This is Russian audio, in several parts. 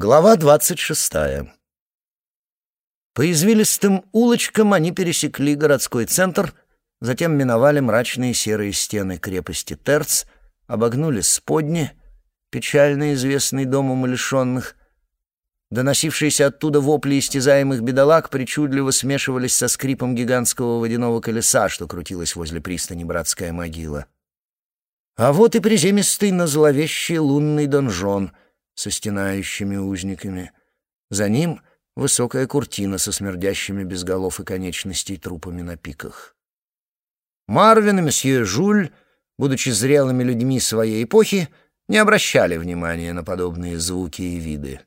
Глава двадцать шестая. По извилистым улочкам они пересекли городской центр, затем миновали мрачные серые стены крепости Терц, обогнули Сподни, печально известный дом умалишенных. Доносившиеся оттуда вопли истязаемых бедолаг причудливо смешивались со скрипом гигантского водяного колеса, что крутилось возле пристани братская могила. А вот и приземистый на зловещий лунный донжон со стенающими узниками. За ним высокая куртина со смердящими без голов и конечностей трупами на пиках. Марвин и месье Жуль, будучи зрелыми людьми своей эпохи, не обращали внимания на подобные звуки и виды.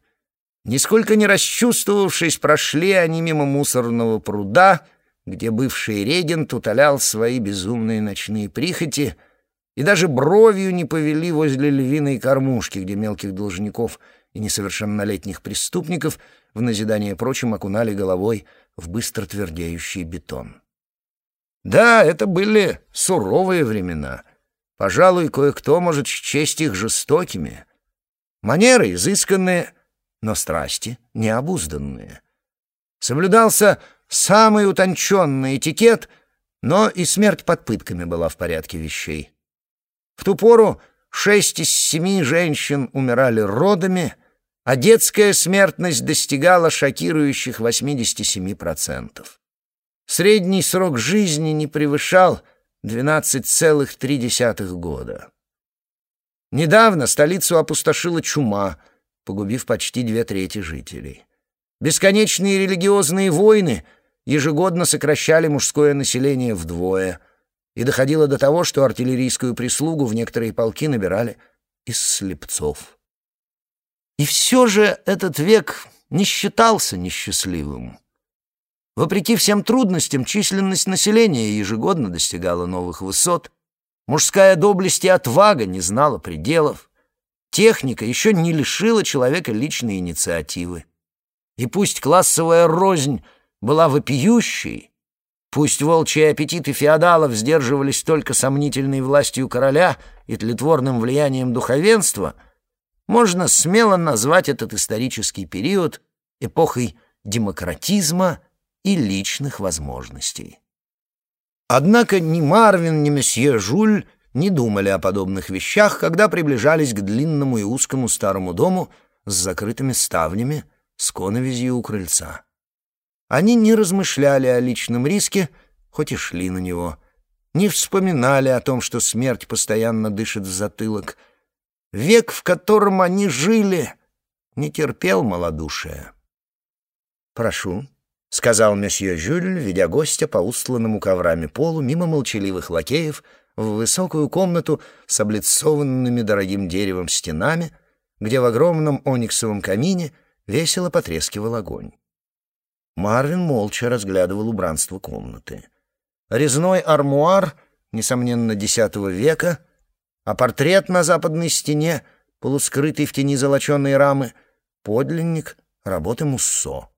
Нисколько не расчувствовавшись, прошли они мимо мусорного пруда, где бывший регент утолял свои безумные ночные прихоти, и даже бровью не повели возле львиной кормушки, где мелких должников и несовершеннолетних преступников в назидание прочим окунали головой в быстро твердеющий бетон. Да, это были суровые времена. Пожалуй, кое-кто может счесть их жестокими. Манеры изысканные — но страсти необузданные. Соблюдался самый утонченный этикет, но и смерть под пытками была в порядке вещей. В ту пору шесть из семи женщин умирали родами, а детская смертность достигала шокирующих 87%. Средний срок жизни не превышал 12,3 года. Недавно столицу опустошила чума — погубив почти две трети жителей. Бесконечные религиозные войны ежегодно сокращали мужское население вдвое, и доходило до того, что артиллерийскую прислугу в некоторые полки набирали из слепцов. И все же этот век не считался несчастливым. Вопреки всем трудностям, численность населения ежегодно достигала новых высот, мужская доблесть и отвага не знала пределов, Техника еще не лишила человека личной инициативы. И пусть классовая рознь была вопиющей, пусть волчьи аппетиты феодалов сдерживались только сомнительной властью короля и тлетворным влиянием духовенства, можно смело назвать этот исторический период эпохой демократизма и личных возможностей. Однако ни Марвин, ни месье Жуль не думали о подобных вещах, когда приближались к длинному и узкому старому дому с закрытыми ставнями, с коновизью у крыльца. Они не размышляли о личном риске, хоть и шли на него, не вспоминали о том, что смерть постоянно дышит в затылок. Век, в котором они жили, не терпел малодушия. «Прошу», — сказал месье Жюль, ведя гостя по устланному коврами полу мимо молчаливых лакеев — в высокую комнату с облицованными дорогим деревом стенами, где в огромном ониксовом камине весело потрескивал огонь. Марвин молча разглядывал убранство комнаты. Резной армуар, несомненно, X века, а портрет на западной стене, полускрытый в тени золоченой рамы, подлинник работы Муссо.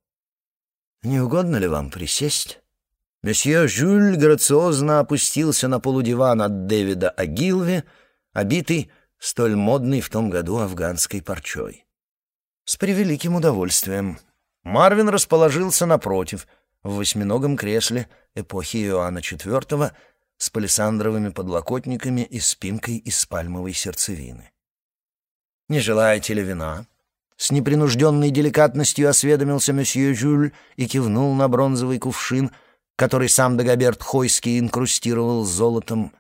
«Не угодно ли вам присесть?» Месье Жюль грациозно опустился на полудиван от Дэвида Агилви, обитый столь модной в том году афганской парчой. С превеликим удовольствием. Марвин расположился напротив, в восьминогом кресле эпохи Иоанна IV с палисандровыми подлокотниками и спинкой из пальмовой сердцевины. «Не желаете ли вина?» С непринужденной деликатностью осведомился месье Жюль и кивнул на бронзовый кувшин — который сам Дагоберт Хойский инкрустировал золотом.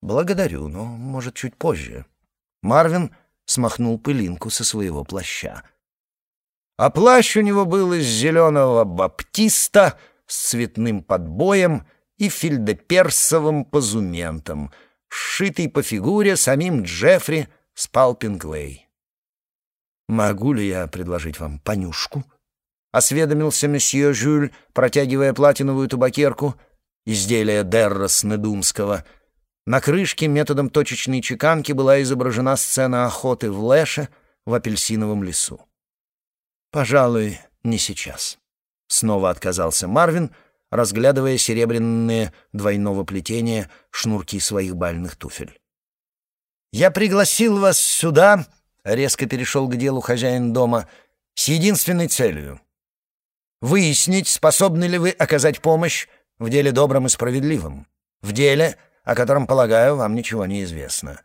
«Благодарю, но, может, чуть позже». Марвин смахнул пылинку со своего плаща. А плащ у него был из зеленого баптиста с цветным подбоем и фельдеперсовым позументом, сшитый по фигуре самим Джеффри Спалпинглей. «Могу ли я предложить вам понюшку?» — осведомился месье Жюль, протягивая платиновую табакерку, изделие Деррос Недумского. На крышке методом точечной чеканки была изображена сцена охоты в Лэше в апельсиновом лесу. «Пожалуй, не сейчас», — снова отказался Марвин, разглядывая серебряные двойного плетения шнурки своих бальных туфель. «Я пригласил вас сюда», — резко перешел к делу хозяин дома, — с единственной целью — выяснить, способны ли вы оказать помощь в деле добром и справедливом, в деле, о котором, полагаю, вам ничего не известно.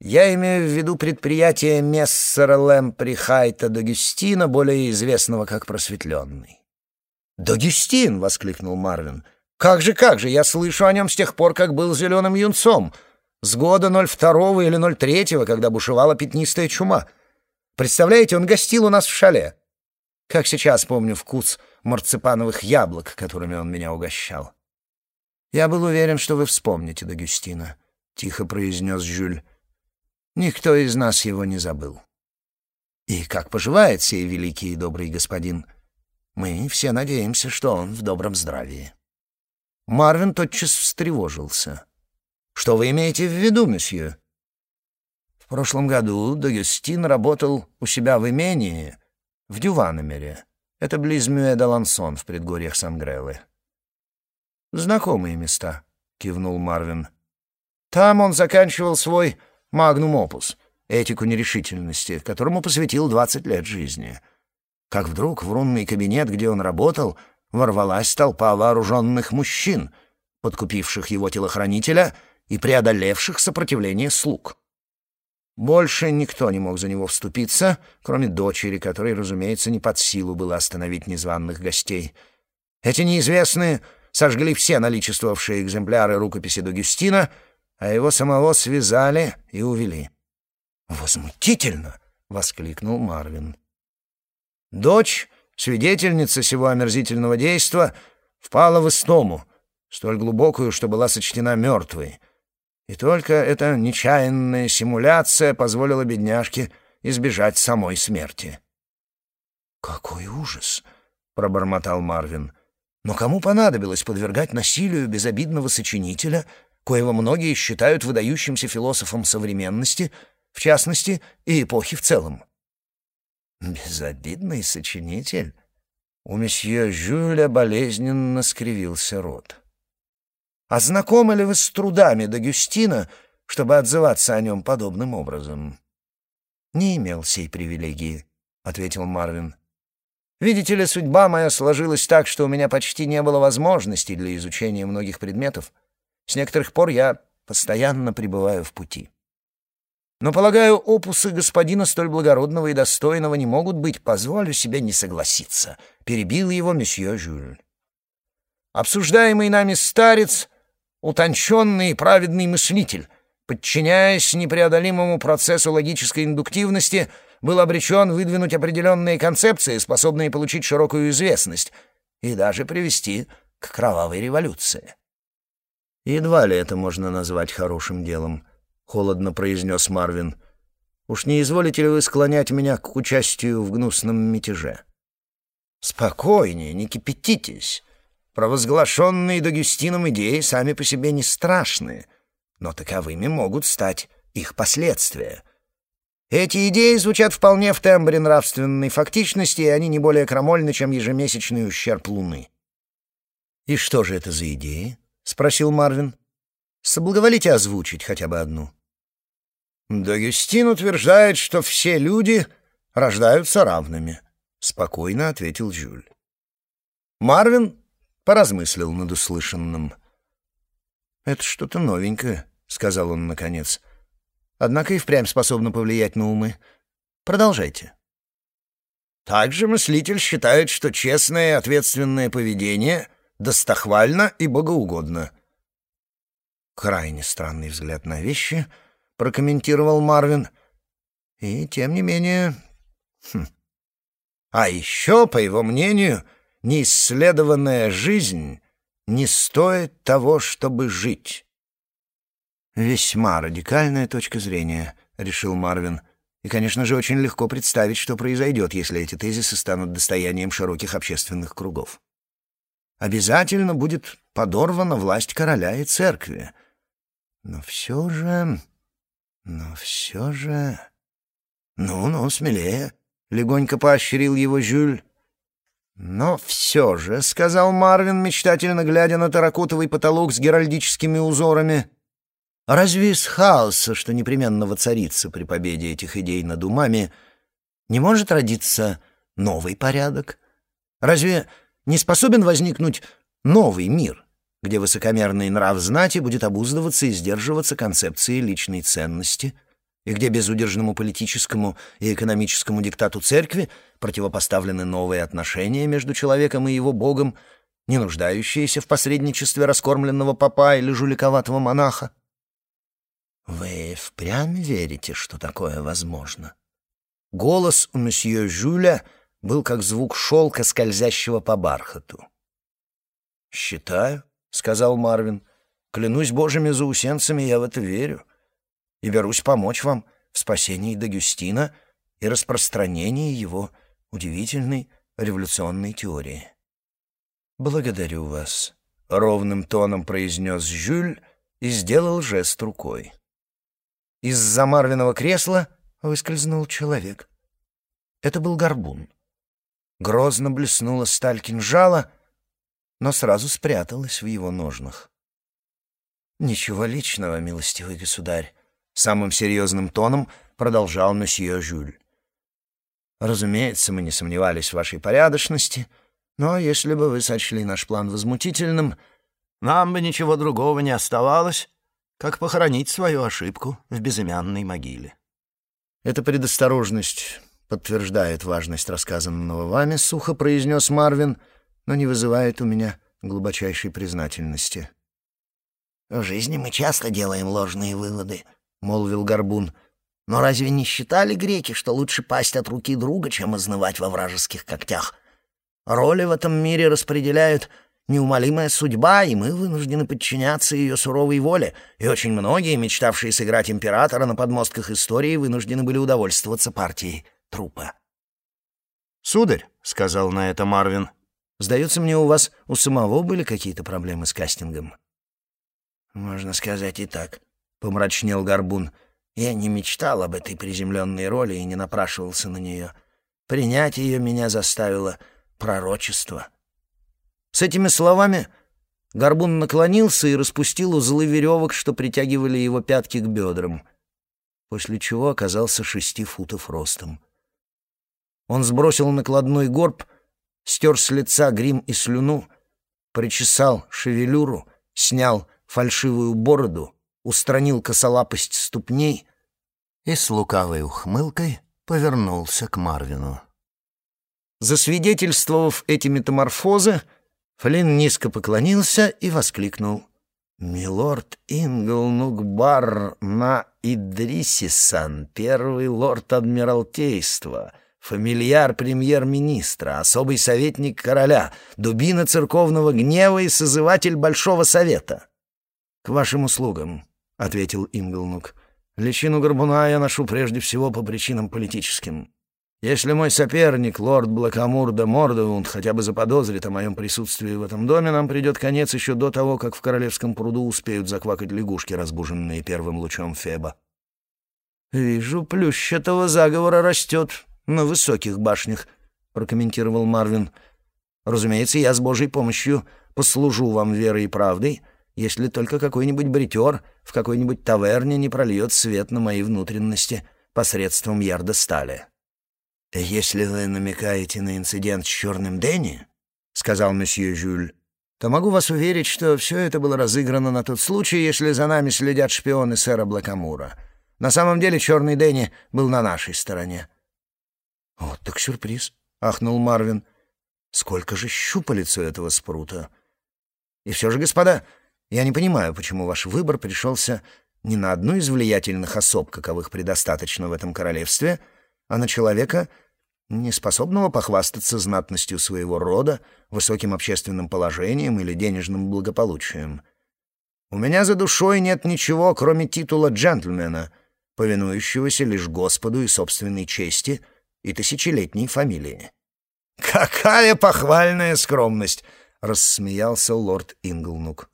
Я имею в виду предприятие Мессера Лэмпри Хайта Дагюстина, более известного как Просветленный. «Дагюстин!» — воскликнул Марвин. «Как же, как же! Я слышу о нем с тех пор, как был зеленым юнцом. С года 02 или 03, когда бушевала пятнистая чума. Представляете, он гостил у нас в шале. Как сейчас помню вкус марципановых яблок, которыми он меня угощал. «Я был уверен, что вы вспомните Дагюстина», — тихо произнес Жюль. «Никто из нас его не забыл». «И как поживает сей великий и добрый господин? Мы все надеемся, что он в добром здравии». Марвин тотчас встревожился. «Что вы имеете в виду, месье?» «В прошлом году Дагюстин работал у себя в имении в Дюваномере. Это близ Мюэ-де-Лансон в предгорьях Сангрелы. «Знакомые места», — кивнул Марвин. «Там он заканчивал свой магнум-опус, этику нерешительности, которому посвятил двадцать лет жизни. Как вдруг в рунный кабинет, где он работал, ворвалась толпа вооруженных мужчин, подкупивших его телохранителя и преодолевших сопротивление слуг. Больше никто не мог за него вступиться, кроме дочери, которой, разумеется, не под силу было остановить незваных гостей. Эти неизвестные сожгли все наличествовавшие экземпляры рукописи Дугюстина, а его самого связали и увели. «Возмутительно!» — воскликнул Марвин. Дочь, свидетельница всего омерзительного действа, впала в истому, столь глубокую, что была сочтена мертвой. И только эта нечаянная симуляция позволила бедняжке избежать самой смерти. «Какой ужас!» — пробормотал Марвин. Но кому понадобилось подвергать насилию безобидного сочинителя, коего многие считают выдающимся философом современности, в частности, и эпохи в целом? Безобидный сочинитель? У месье Жюля болезненно скривился рот. А знакомы ли вы с трудами Дагюстина, чтобы отзываться о нем подобным образом? «Не имел сей привилегии», — ответил Марвин. Видите ли, судьба моя сложилась так, что у меня почти не было возможностей для изучения многих предметов. С некоторых пор я постоянно пребываю в пути. Но, полагаю, опусы господина столь благородного и достойного не могут быть, позволю себе не согласиться, — перебил его месье Жюль. Обсуждаемый нами старец — утонченный и праведный мыслитель, подчиняясь непреодолимому процессу логической индуктивности — был обречен выдвинуть определенные концепции, способные получить широкую известность и даже привести к кровавой революции. «Едва ли это можно назвать хорошим делом», — холодно произнес Марвин. «Уж не изволите ли вы склонять меня к участию в гнусном мятеже?» «Спокойнее, не кипятитесь. Провозглашенные Дагюстином идеи сами по себе не страшны, но таковыми могут стать их последствия. Эти идеи звучат вполне в тембре нравственной фактичности, и они не более крамольны, чем ежемесячный ущерб Луны. «И что же это за идеи?» — спросил Марвин. «Соблаговолите озвучить хотя бы одну». «Дагюстин утверждает, что все люди рождаются равными», — спокойно ответил Жюль. Марвин поразмыслил над услышанным. «Это что-то новенькое», — сказал он наконец однако и впрямь способна повлиять на умы. Продолжайте. Также мыслитель считает, что честное и ответственное поведение достохвально и богоугодно. Крайне странный взгляд на вещи, прокомментировал Марвин. И тем не менее... Хм. А еще, по его мнению, неисследованная жизнь не стоит того, чтобы жить. «Весьма радикальная точка зрения», — решил Марвин. «И, конечно же, очень легко представить, что произойдет, если эти тезисы станут достоянием широких общественных кругов. Обязательно будет подорвана власть короля и церкви. Но все же... Но все же... Ну-ну, смелее», — легонько поощрил его Жюль. «Но все же», — сказал Марвин, мечтательно глядя на таракотовый потолок с геральдическими узорами, — Разве из хаоса, что непременно воцарится при победе этих идей над умами, не может родиться новый порядок? Разве не способен возникнуть новый мир, где высокомерный нрав знати будет обуздываться и сдерживаться концепцией личной ценности, и где безудержному политическому и экономическому диктату церкви противопоставлены новые отношения между человеком и его богом, не нуждающиеся в посредничестве раскормленного попа или жуликоватого монаха? Вы впрямь верите, что такое возможно? Голос у месье Жюля был как звук шелка, скользящего по бархату. «Считаю», — сказал Марвин. «Клянусь божьими заусенцами, я в это верю. И берусь помочь вам в спасении Дагюстина и распространении его удивительной революционной теории». «Благодарю вас», — ровным тоном произнес Жюль и сделал жест рукой. Из-за Марвиного кресла выскользнул человек. Это был горбун. Грозно блеснула сталь кинжала, но сразу спряталась в его ножнах. «Ничего личного, милостивый государь», — самым серьезным тоном продолжал месье Жюль. «Разумеется, мы не сомневались в вашей порядочности, но если бы вы сочли наш план возмутительным, нам бы ничего другого не оставалось, как похоронить свою ошибку в безымянной могиле». Эта предосторожность подтверждает важность рассказанного вами, сухо произнес Марвин, но не вызывает у меня глубочайшей признательности. «В жизни мы часто делаем ложные выводы», — молвил Горбун. «Но разве не считали греки, что лучше пасть от руки друга, чем изнывать во вражеских когтях? Роли в этом мире распределяют неумолимая судьба, и мы вынуждены подчиняться ее суровой воле, и очень многие, мечтавшие сыграть императора на подмостках истории, вынуждены были удовольствоваться партией трупа. «Сударь», — сказал на это Марвин, — «сдается мне, у вас у самого были какие-то проблемы с кастингом?» «Можно сказать и так», — помрачнел Горбун. «Я не мечтал об этой приземленной роли и не напрашивался на нее. Принять ее меня заставило пророчество». С этими словами Горбун наклонился и распустил узлы веревок, что притягивали его пятки к бедрам, после чего оказался шести футов ростом. Он сбросил накладной горб, стер с лица грим и слюну, причесал шевелюру, снял фальшивую бороду, устранил косолапость ступней и с лукавой ухмылкой повернулся к Марвину. Засвидетельствовав эти метаморфозы, Флинн низко поклонился и воскликнул. «Милорд Инглнукбар на Идрисисан, первый лорд Адмиралтейства, фамильяр премьер-министра, особый советник короля, дубина церковного гнева и созыватель Большого Совета». «К вашим услугам», — ответил Инглнук. «Личину горбуна я ношу прежде всего по причинам политическим». Если мой соперник, лорд Блакамур де Мордовунд, хотя бы заподозрит о моем присутствии в этом доме, нам придет конец еще до того, как в королевском пруду успеют заквакать лягушки, разбуженные первым лучом Феба. «Вижу, плющ этого заговора растет на высоких башнях», — прокомментировал Марвин. «Разумеется, я с Божьей помощью послужу вам верой и правдой, если только какой-нибудь бритер в какой-нибудь таверне не прольет свет на мои внутренности посредством ярда стали». «Если вы намекаете на инцидент с черным Дэнни, — сказал месье Жюль, — то могу вас уверить, что все это было разыграно на тот случай, если за нами следят шпионы сэра Блакамура. На самом деле черный Дэнни был на нашей стороне». «Вот так сюрприз», — ахнул Марвин. «Сколько же щупалец у этого спрута!» «И все же, господа, я не понимаю, почему ваш выбор пришелся не на одну из влиятельных особ, каковых предостаточно в этом королевстве, — а на человека, не способного похвастаться знатностью своего рода, высоким общественным положением или денежным благополучием. У меня за душой нет ничего, кроме титула джентльмена, повинующегося лишь Господу и собственной чести и тысячелетней фамилии. «Какая похвальная скромность!» — рассмеялся лорд Инглнук.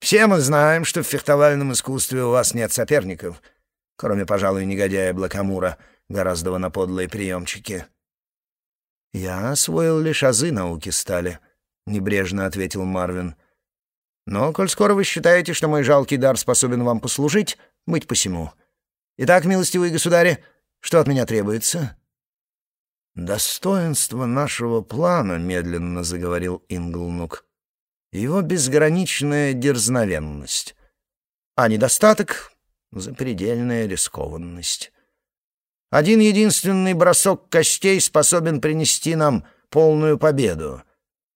«Все мы знаем, что в фехтовальном искусстве у вас нет соперников, кроме, пожалуй, негодяя Блакамура — гораздо на подлые приемчики. «Я освоил лишь азы науки стали», — небрежно ответил Марвин. «Но, коль скоро вы считаете, что мой жалкий дар способен вам послужить, быть посему. Итак, милостивые государи, что от меня требуется?» «Достоинство нашего плана», — медленно заговорил Инглнук, — «его безграничная дерзновенность, а недостаток — запредельная рискованность. Один единственный бросок костей способен принести нам полную победу.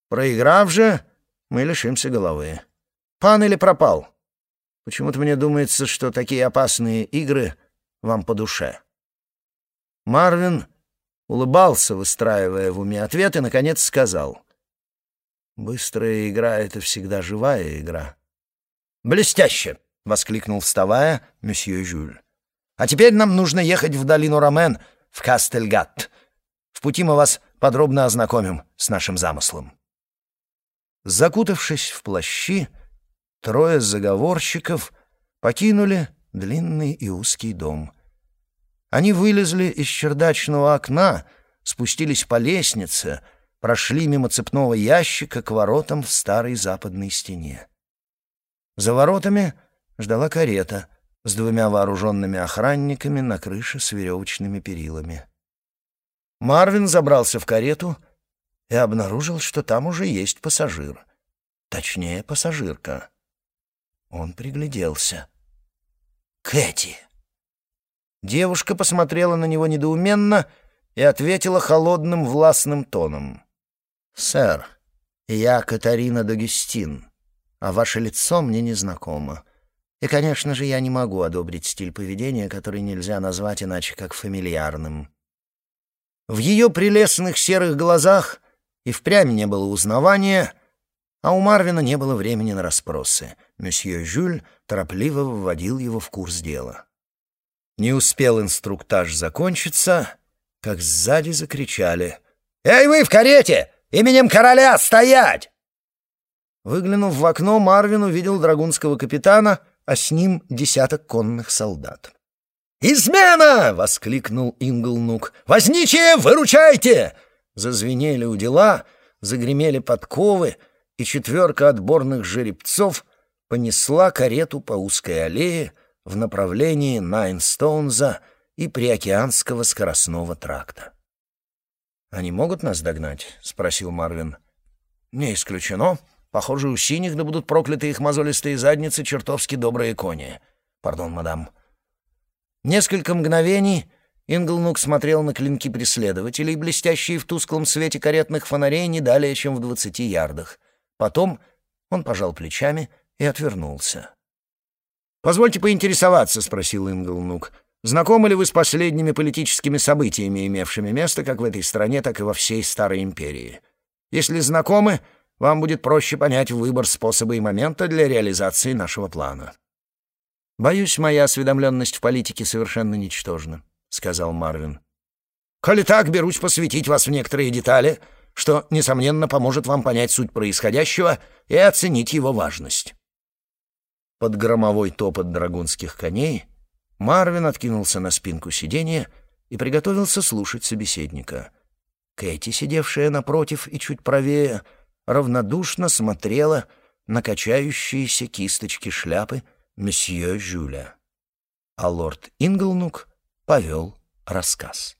Проиграв же, мы лишимся головы. Пан или пропал? Почему-то мне думается, что такие опасные игры вам по душе». Марвин улыбался, выстраивая в уме ответ, и, наконец, сказал. «Быстрая игра — это всегда живая игра». «Блестяще!» — воскликнул, вставая, месье Жюль. «А теперь нам нужно ехать в долину Ромен, в Кастельгатт. В пути мы вас подробно ознакомим с нашим замыслом». Закутавшись в плащи, трое заговорщиков покинули длинный и узкий дом — они вылезли из чердачного окна, спустились по лестнице, прошли мимо цепного ящика к воротам в старой западной стене. За воротами ждала карета с двумя вооруженными охранниками на крыше с веревочными перилами. Марвин забрался в карету и обнаружил, что там уже есть пассажир. Точнее, пассажирка. Он пригляделся. «Кэти!» Девушка посмотрела на него недоуменно и ответила холодным властным тоном. «Сэр, я Катарина Дагестин, а ваше лицо мне незнакомо. И, конечно же, я не могу одобрить стиль поведения, который нельзя назвать иначе как фамильярным». В ее прелестных серых глазах и впрямь не было узнавания, а у Марвина не было времени на расспросы. Месье Жюль торопливо вводил его в курс дела. Не успел инструктаж закончиться, как сзади закричали. «Эй, вы в карете! Именем короля стоять!» Выглянув в окно, Марвин увидел драгунского капитана, а с ним десяток конных солдат. «Измена!» — воскликнул Инглнук. «Возничие, выручайте!» Зазвенели у дела, загремели подковы, и четверка отборных жеребцов понесла карету по узкой аллее, в направлении Найнстоунза и Приокеанского скоростного тракта. «Они могут нас догнать?» — спросил Марвин. «Не исключено. Похоже, у синих да будут прокляты их мозолистые задницы чертовски добрые кони. Пардон, мадам». Несколько мгновений Инглнук смотрел на клинки преследователей, блестящие в тусклом свете каретных фонарей не далее, чем в двадцати ярдах. Потом он пожал плечами и отвернулся. «Позвольте поинтересоваться», — спросил Инглнук. «Знакомы ли вы с последними политическими событиями, имевшими место как в этой стране, так и во всей Старой Империи? Если знакомы, вам будет проще понять выбор способа и момента для реализации нашего плана». «Боюсь, моя осведомленность в политике совершенно ничтожна», — сказал Марвин. «Коли так, берусь посвятить вас в некоторые детали, что, несомненно, поможет вам понять суть происходящего и оценить его важность». Под громовой топот драгунских коней Марвин откинулся на спинку сиденья и приготовился слушать собеседника. Кэти, сидевшая напротив и чуть правее, равнодушно смотрела на качающиеся кисточки шляпы месье Жюля. А лорд Инглнук повел рассказ.